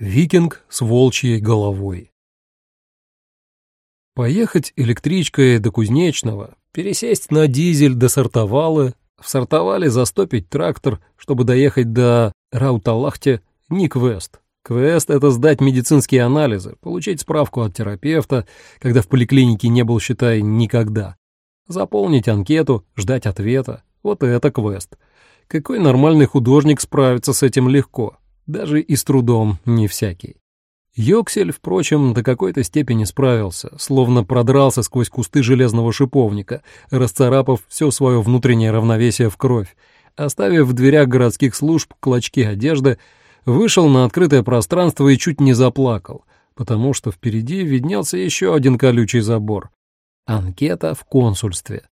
Викинг с волчьей головой. Поехать электричкой до Кузнечного, пересесть на дизель до Сартовалы, в Сартовале застопить трактор, чтобы доехать до Рауталахте, не квест. Квест — это сдать медицинские анализы, получить справку от терапевта, когда в поликлинике не был, считай, никогда. Заполнить анкету, ждать ответа. Вот это квест. Какой нормальный художник справится с этим легко? Даже и с трудом не всякий. Йоксель, впрочем, до какой-то степени справился, словно продрался сквозь кусты железного шиповника, расцарапав все свое внутреннее равновесие в кровь, оставив в дверях городских служб клочки одежды, вышел на открытое пространство и чуть не заплакал, потому что впереди виднелся еще один колючий забор. Анкета в консульстве.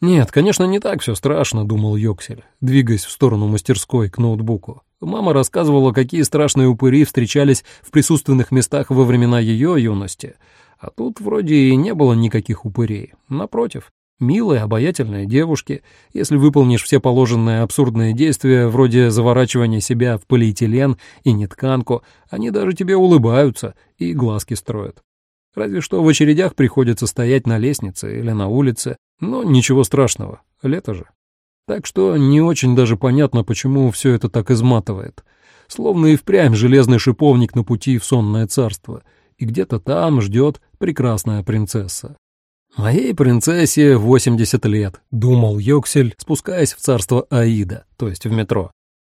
Нет, конечно, не так все страшно, думал Йоксель, двигаясь в сторону мастерской к ноутбуку. Мама рассказывала, какие страшные упыри встречались в присутственных местах во времена ее юности. А тут вроде и не было никаких упырей. Напротив, милые, обаятельные девушки, если выполнишь все положенные абсурдные действия, вроде заворачивания себя в полиэтилен и нетканку, они даже тебе улыбаются и глазки строят. Разве что в очередях приходится стоять на лестнице или на улице, но ничего страшного, лето же. Так что не очень даже понятно, почему все это так изматывает. Словно и впрямь железный шиповник на пути в сонное царство, и где-то там ждет прекрасная принцесса. «Моей принцессе 80 лет», — думал Йоксель, спускаясь в царство Аида, то есть в метро.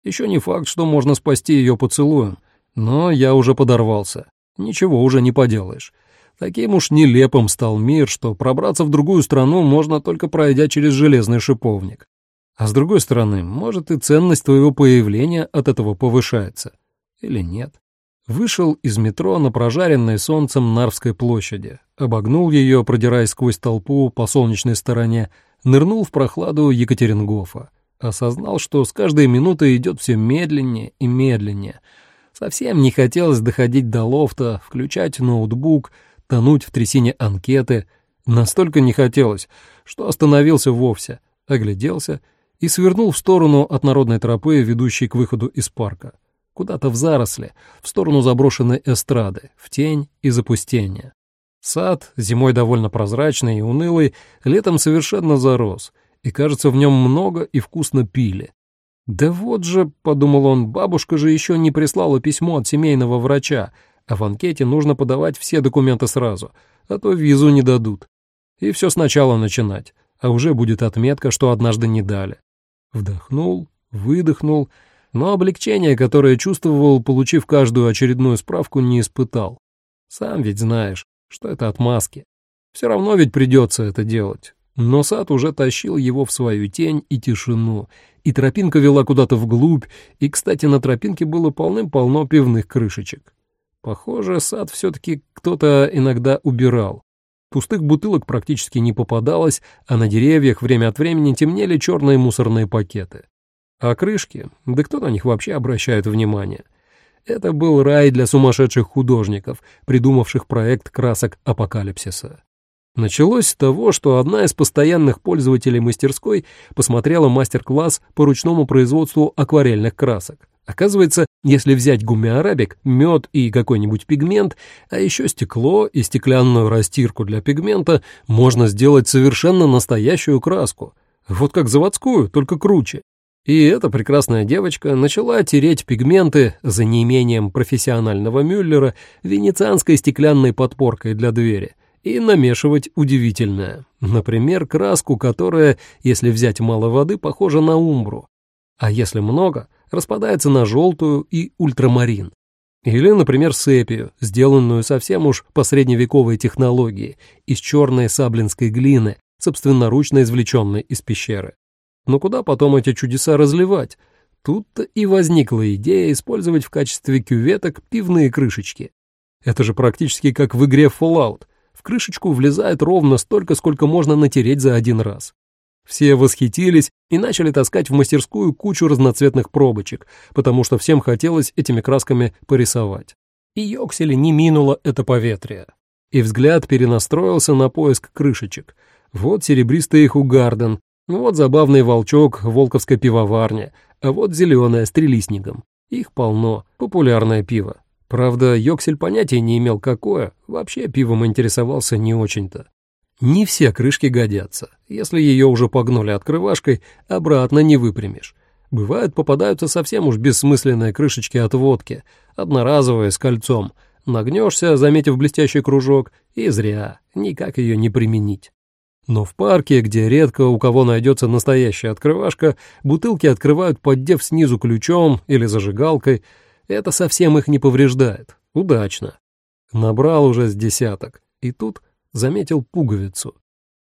Еще не факт, что можно спасти ее поцелуем, но я уже подорвался. Ничего уже не поделаешь. Таким уж нелепым стал мир, что пробраться в другую страну можно только пройдя через железный шиповник. А с другой стороны, может и ценность твоего появления от этого повышается. Или нет? Вышел из метро на прожаренной солнцем Нарвской площади, обогнул ее, продираясь сквозь толпу по солнечной стороне, нырнул в прохладу Екатерингофа. Осознал, что с каждой минутой идет все медленнее и медленнее. Совсем не хотелось доходить до лофта, включать ноутбук, тонуть в трясине анкеты. Настолько не хотелось, что остановился вовсе, огляделся — и свернул в сторону от народной тропы, ведущей к выходу из парка. Куда-то в заросли, в сторону заброшенной эстрады, в тень и запустение. Сад, зимой довольно прозрачный и унылый, летом совершенно зарос, и, кажется, в нем много и вкусно пили. «Да вот же», — подумал он, — «бабушка же еще не прислала письмо от семейного врача, а в анкете нужно подавать все документы сразу, а то визу не дадут. И все сначала начинать, а уже будет отметка, что однажды не дали. Вдохнул, выдохнул, но облегчение, которое чувствовал, получив каждую очередную справку, не испытал. Сам ведь знаешь, что это отмазки. Все равно ведь придется это делать. Но сад уже тащил его в свою тень и тишину, и тропинка вела куда-то вглубь, и, кстати, на тропинке было полным-полно пивных крышечек. Похоже, сад все-таки кто-то иногда убирал. Пустых бутылок практически не попадалось, а на деревьях время от времени темнели черные мусорные пакеты. А крышки? Да кто на них вообще обращает внимание? Это был рай для сумасшедших художников, придумавших проект красок апокалипсиса. Началось с того, что одна из постоянных пользователей мастерской посмотрела мастер-класс по ручному производству акварельных красок. Оказывается, если взять гумиарабик, мед и какой-нибудь пигмент, а еще стекло и стеклянную растирку для пигмента, можно сделать совершенно настоящую краску. Вот как заводскую, только круче. И эта прекрасная девочка начала тереть пигменты за неимением профессионального мюллера венецианской стеклянной подпоркой для двери и намешивать удивительное. Например, краску, которая, если взять мало воды, похожа на умбру. А если много, распадается на желтую и ультрамарин. Или, например, сепию, сделанную совсем уж по средневековой технологии, из черной саблинской глины, собственноручно извлеченной из пещеры. Но куда потом эти чудеса разливать? Тут-то и возникла идея использовать в качестве кюветок пивные крышечки. Это же практически как в игре Fallout. В крышечку влезает ровно столько, сколько можно натереть за один раз. Все восхитились и начали таскать в мастерскую кучу разноцветных пробочек, потому что всем хотелось этими красками порисовать. И Йокселе не минуло это поветрие. И взгляд перенастроился на поиск крышечек. Вот серебристый хугарден, вот забавный волчок волковской пивоварни, а вот зеленая с трелистником. Их полно, популярное пиво. Правда, Йоксель понятия не имел какое, вообще пивом интересовался не очень-то. Не все крышки годятся. Если ее уже погнули открывашкой, обратно не выпрямишь. Бывают, попадаются совсем уж бессмысленные крышечки от водки, одноразовые с кольцом. Нагнешься, заметив блестящий кружок, и зря, никак ее не применить. Но в парке, где редко у кого найдется настоящая открывашка, бутылки открывают, поддев снизу ключом или зажигалкой. Это совсем их не повреждает. Удачно. Набрал уже с десяток. И тут заметил пуговицу.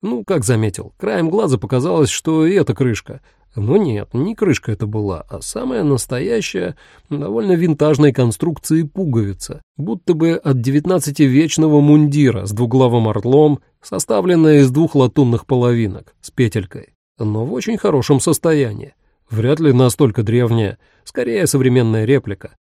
Ну, как заметил, краем глаза показалось, что и эта крышка. Но нет, не крышка это была, а самая настоящая, довольно винтажной конструкции пуговица, будто бы от девятнадцативечного мундира с двуглавым орлом, составленная из двух латунных половинок с петелькой, но в очень хорошем состоянии. Вряд ли настолько древняя, скорее современная реплика.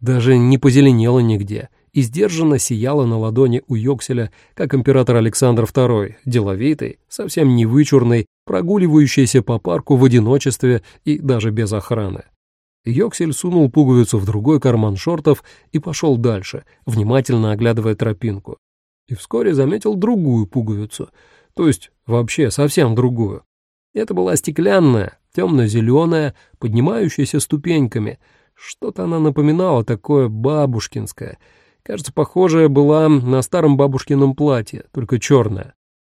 Даже не позеленела нигде — и сдержанно сияла на ладони у Йокселя, как император Александр II, деловитый, совсем не вычурный, прогуливающийся по парку в одиночестве и даже без охраны. Йоксель сунул пуговицу в другой карман шортов и пошел дальше, внимательно оглядывая тропинку. И вскоре заметил другую пуговицу, то есть вообще совсем другую. Это была стеклянная, темно-зеленая, поднимающаяся ступеньками. Что-то она напоминала такое бабушкинское — Кажется, похожая была на старом бабушкином платье, только черная.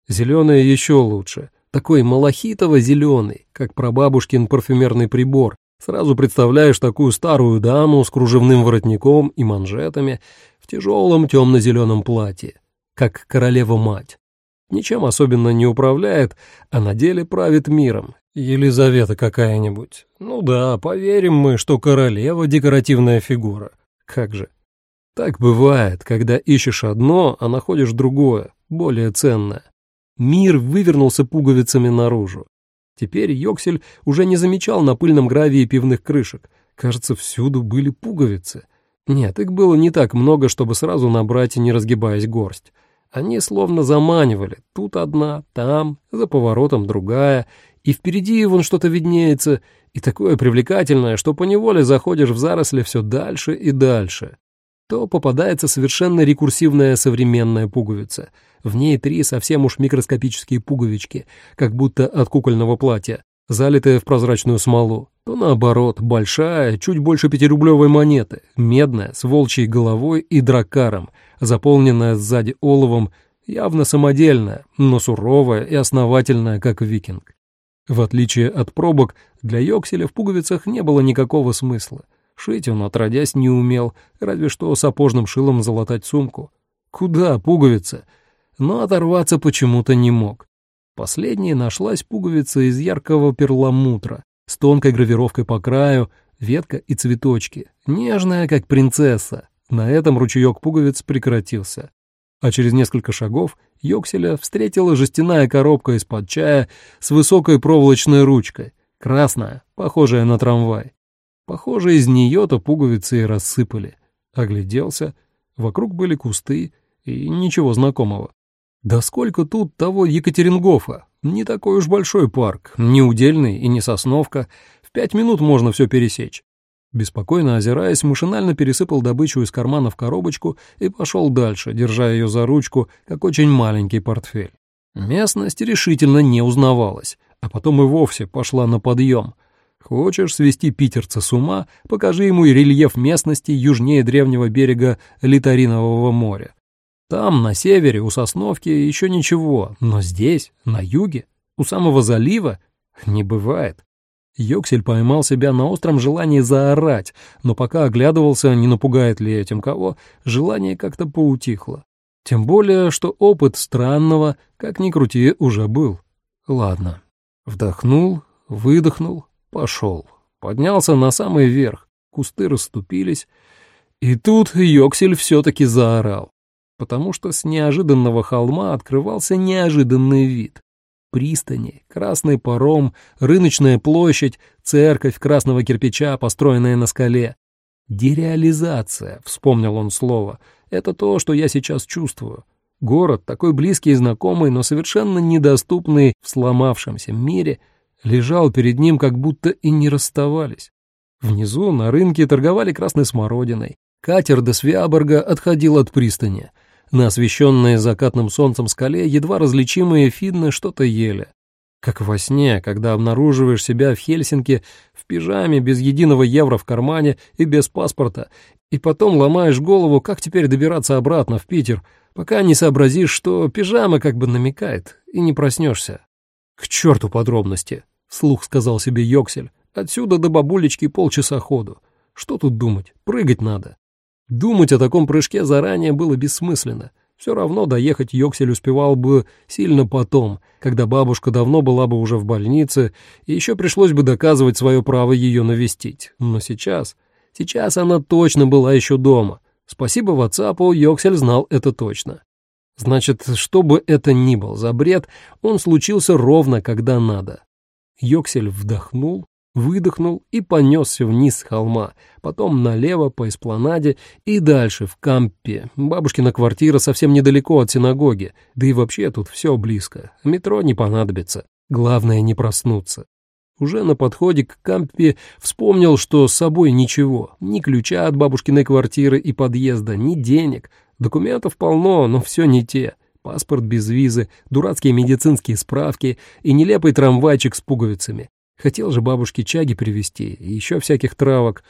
Зеленая еще лучше. Такой малахитово-зеленый, как прабабушкин парфюмерный прибор. Сразу представляешь такую старую даму с кружевным воротником и манжетами в тяжелом темно-зеленом платье, как королева-мать. Ничем особенно не управляет, а на деле правит миром. Елизавета какая-нибудь. Ну да, поверим мы, что королева — декоративная фигура. Как же. Так бывает, когда ищешь одно, а находишь другое, более ценное. Мир вывернулся пуговицами наружу. Теперь Йоксель уже не замечал на пыльном гравии пивных крышек. Кажется, всюду были пуговицы. Нет, их было не так много, чтобы сразу набрать не разгибаясь горсть. Они словно заманивали. Тут одна, там, за поворотом другая, и впереди вон что-то виднеется, и такое привлекательное, что поневоле заходишь в заросли все дальше и дальше то попадается совершенно рекурсивная современная пуговица. В ней три совсем уж микроскопические пуговички, как будто от кукольного платья, залитые в прозрачную смолу. То наоборот, большая, чуть больше пятирублевой монеты, медная, с волчьей головой и дракаром, заполненная сзади оловом, явно самодельная, но суровая и основательная, как викинг. В отличие от пробок, для Йокселя в пуговицах не было никакого смысла. Шить он, отродясь, не умел, разве что сапожным шилом залатать сумку. Куда пуговица? Но оторваться почему-то не мог. Последней нашлась пуговица из яркого перламутра, с тонкой гравировкой по краю, ветка и цветочки, нежная, как принцесса. На этом ручеек пуговиц прекратился. А через несколько шагов Йокселя встретила жестяная коробка из-под чая с высокой проволочной ручкой, красная, похожая на трамвай. Похоже, из нее-то пуговицы и рассыпали. Огляделся. Вокруг были кусты и ничего знакомого. Да сколько тут того Екатерингофа? Не такой уж большой парк, не удельный и не сосновка. В пять минут можно все пересечь. Беспокойно озираясь, машинально пересыпал добычу из кармана в коробочку и пошел дальше, держа ее за ручку, как очень маленький портфель. Местность решительно не узнавалась, а потом и вовсе пошла на подъем — Хочешь свести питерца с ума, покажи ему рельеф местности южнее древнего берега Литаринового моря. Там, на севере, у Сосновки, еще ничего, но здесь, на юге, у самого залива, не бывает. Йоксель поймал себя на остром желании заорать, но пока оглядывался, не напугает ли этим кого, желание как-то поутихло. Тем более, что опыт странного, как ни крути, уже был. Ладно. Вдохнул, выдохнул, Пошел. Поднялся на самый верх. Кусты расступились. И тут Йоксель все-таки заорал. Потому что с неожиданного холма открывался неожиданный вид. Пристани, красный паром, рыночная площадь, церковь красного кирпича, построенная на скале. «Дереализация», — вспомнил он слово, — «это то, что я сейчас чувствую. Город, такой близкий и знакомый, но совершенно недоступный в сломавшемся мире — лежал перед ним, как будто и не расставались. Внизу на рынке торговали красной смородиной, Катер до Свиаборга отходил от пристани. На освещенной закатным солнцем скале едва различимые финны что-то ели. Как во сне, когда обнаруживаешь себя в Хельсинки в пижаме, без единого евро в кармане и без паспорта, и потом ломаешь голову, как теперь добираться обратно в Питер, пока не сообразишь, что пижама как бы намекает, и не проснешься. «К черту подробности!» — вслух сказал себе Йоксель. «Отсюда до бабулечки полчаса ходу. Что тут думать? Прыгать надо». Думать о таком прыжке заранее было бессмысленно. Все равно доехать Йоксель успевал бы сильно потом, когда бабушка давно была бы уже в больнице, и еще пришлось бы доказывать свое право ее навестить. Но сейчас... Сейчас она точно была еще дома. Спасибо WhatsApp, Йоксель знал это точно. Значит, что бы это ни был за бред, он случился ровно, когда надо. Йоксель вдохнул, выдохнул и понесся вниз с холма, потом налево по эспланаде и дальше в Кампе. Бабушкина квартира совсем недалеко от синагоги, да и вообще тут все близко. Метро не понадобится. Главное не проснуться. Уже на подходе к Кампе вспомнил, что с собой ничего, ни ключа от бабушкиной квартиры и подъезда, ни денег. Документов полно, но все не те. Паспорт без визы, дурацкие медицинские справки и нелепый трамвайчик с пуговицами. Хотел же бабушке чаги привезти и еще всяких травок.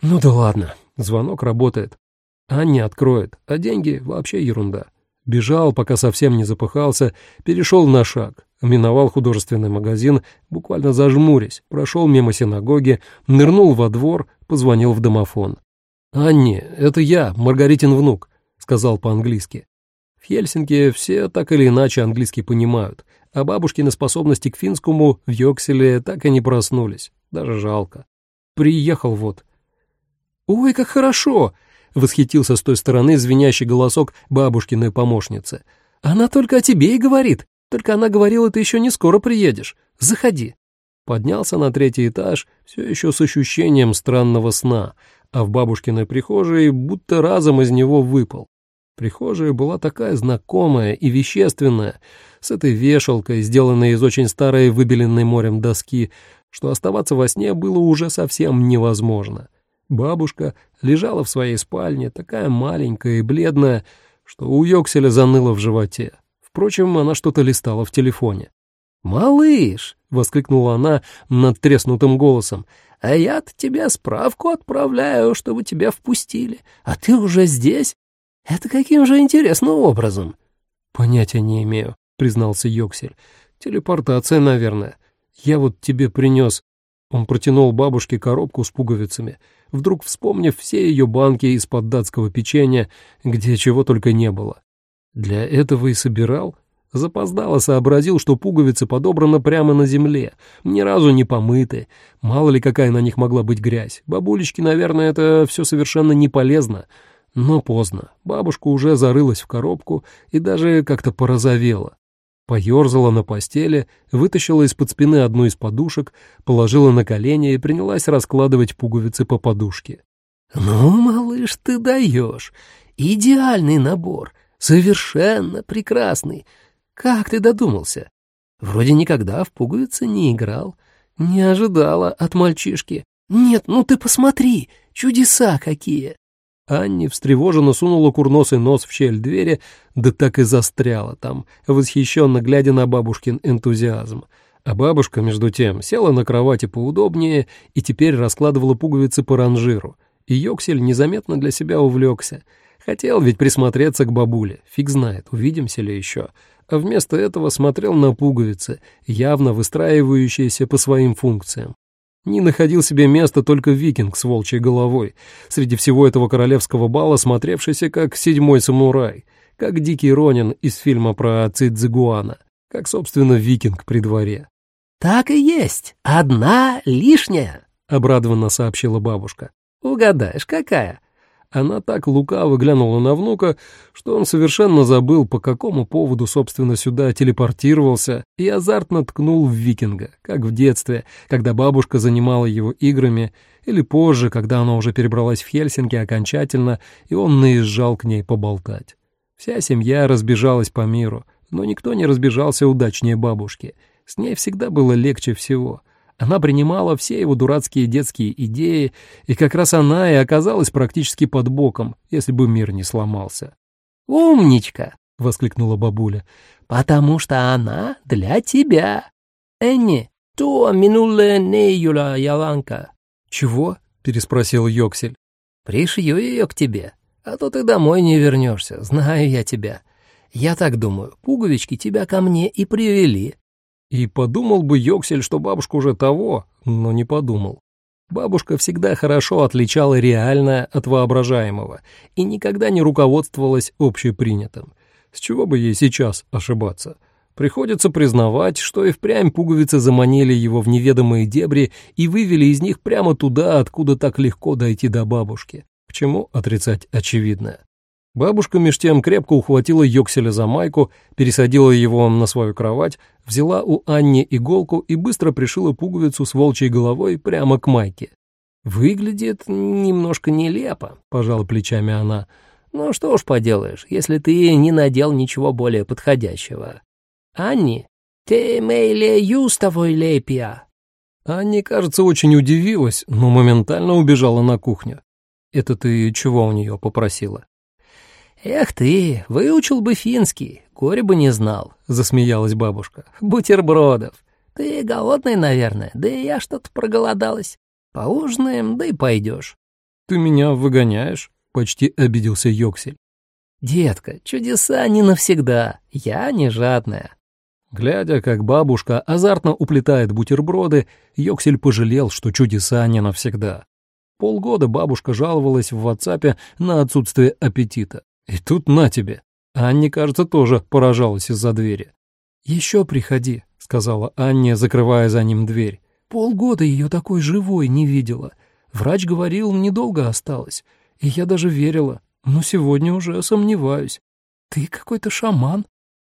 Ну да ладно, звонок работает. Анне откроет, а деньги вообще ерунда. Бежал, пока совсем не запыхался, перешел на шаг, миновал художественный магазин, буквально зажмурясь, прошел мимо синагоги, нырнул во двор, позвонил в домофон. «Анне, это я, Маргаритин внук», — сказал по-английски. В Хельсинки все так или иначе английский понимают, а бабушкины способности к финскому в Йокселе так и не проснулись. Даже жалко. Приехал вот. «Ой, как хорошо!» — восхитился с той стороны звенящий голосок бабушкиной помощницы. «Она только о тебе и говорит. Только она говорила, ты еще не скоро приедешь. Заходи». Поднялся на третий этаж, все еще с ощущением странного сна, а в бабушкиной прихожей будто разом из него выпал. Прихожая была такая знакомая и вещественная, с этой вешалкой, сделанной из очень старой выбеленной морем доски, что оставаться во сне было уже совсем невозможно. Бабушка лежала в своей спальне, такая маленькая и бледная, что у Йокселя заныло в животе. Впрочем, она что-то листала в телефоне. «Малыш!» — воскликнула она над треснутым голосом. «А я-то тебе справку отправляю, чтобы тебя впустили. А ты уже здесь? Это каким же интересным образом?» «Понятия не имею», — признался Йоксель. «Телепортация, наверное. Я вот тебе принес...» Он протянул бабушке коробку с пуговицами, вдруг вспомнив все ее банки из-под датского печенья, где чего только не было. Для этого и собирал. Запоздало сообразил, что пуговицы подобраны прямо на земле, ни разу не помыты. Мало ли какая на них могла быть грязь. Бабулечке, наверное, это все совершенно не полезно. Но поздно. Бабушка уже зарылась в коробку и даже как-то порозовела. Поёрзала на постели, вытащила из-под спины одну из подушек, положила на колени и принялась раскладывать пуговицы по подушке. «Ну, малыш, ты даешь. Идеальный набор. Совершенно прекрасный. Как ты додумался? Вроде никогда в пуговицы не играл. Не ожидала от мальчишки. Нет, ну ты посмотри, чудеса какие!» Анни встревоженно сунула курносый нос в щель двери, да так и застряла там, восхищенно глядя на бабушкин энтузиазм. А бабушка, между тем, села на кровати поудобнее и теперь раскладывала пуговицы по ранжиру. И Йоксель незаметно для себя увлекся. Хотел ведь присмотреться к бабуле, фиг знает, увидимся ли еще. А вместо этого смотрел на пуговицы, явно выстраивающиеся по своим функциям. Не находил себе места только викинг с волчьей головой, среди всего этого королевского бала смотревшийся как седьмой самурай, как дикий ронин из фильма про Цидзигуана, как, собственно, викинг при дворе. «Так и есть, одна лишняя», — обрадованно сообщила бабушка. «Угадаешь, какая?» Она так лукаво глянула на внука, что он совершенно забыл, по какому поводу, собственно, сюда телепортировался, и азартно ткнул в викинга, как в детстве, когда бабушка занимала его играми, или позже, когда она уже перебралась в Хельсинки окончательно, и он наезжал к ней поболтать. Вся семья разбежалась по миру, но никто не разбежался удачнее бабушки. С ней всегда было легче всего — Она принимала все его дурацкие детские идеи, и как раз она и оказалась практически под боком, если бы мир не сломался. «Умничка!» — воскликнула бабуля. «Потому что она для тебя. Энни, то минуле не Юля Яланка». «Чего?» — переспросил Йоксель. «Пришью ее к тебе, а то ты домой не вернешься, знаю я тебя. Я так думаю, пуговички тебя ко мне и привели». И подумал бы Йоксель, что бабушка уже того, но не подумал. Бабушка всегда хорошо отличала реальное от воображаемого и никогда не руководствовалась общепринятым. С чего бы ей сейчас ошибаться? Приходится признавать, что и впрямь пуговицы заманили его в неведомые дебри и вывели из них прямо туда, откуда так легко дойти до бабушки. К чему отрицать очевидное? Бабушка меж тем крепко ухватила Йокселя за майку, пересадила его на свою кровать, взяла у Анни иголку и быстро пришила пуговицу с волчьей головой прямо к майке. «Выглядит немножко нелепо», — пожала плечами она. «Ну что уж поделаешь, если ты не надел ничего более подходящего. Анни, ты мейле юстовой лепия». Анни, кажется, очень удивилась, но моментально убежала на кухню. «Это ты чего у нее попросила?» «Эх ты, выучил бы финский, горе бы не знал», — засмеялась бабушка. «Бутербродов. Ты голодный, наверное, да и я что-то проголодалась. Поужинаем, да и пойдешь». «Ты меня выгоняешь?» — почти обиделся Йоксель. «Детка, чудеса не навсегда, я не жадная». Глядя, как бабушка азартно уплетает бутерброды, Йоксель пожалел, что чудеса не навсегда. Полгода бабушка жаловалась в WhatsApp на отсутствие аппетита. И тут на тебе. Анне, кажется, тоже поражалась из-за двери. «Еще приходи», — сказала Анне, закрывая за ним дверь. «Полгода ее такой живой не видела. Врач говорил, недолго осталось. И я даже верила. Но сегодня уже сомневаюсь. Ты какой-то шаман».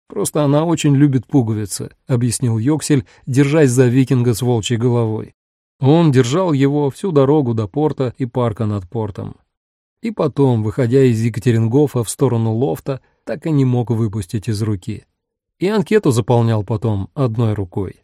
«Просто она очень любит пуговицы», — объяснил Йоксель, держась за викинга с волчьей головой. Он держал его всю дорогу до порта и парка над портом. И потом, выходя из Екатерингофа в сторону лофта, так и не мог выпустить из руки. И анкету заполнял потом одной рукой.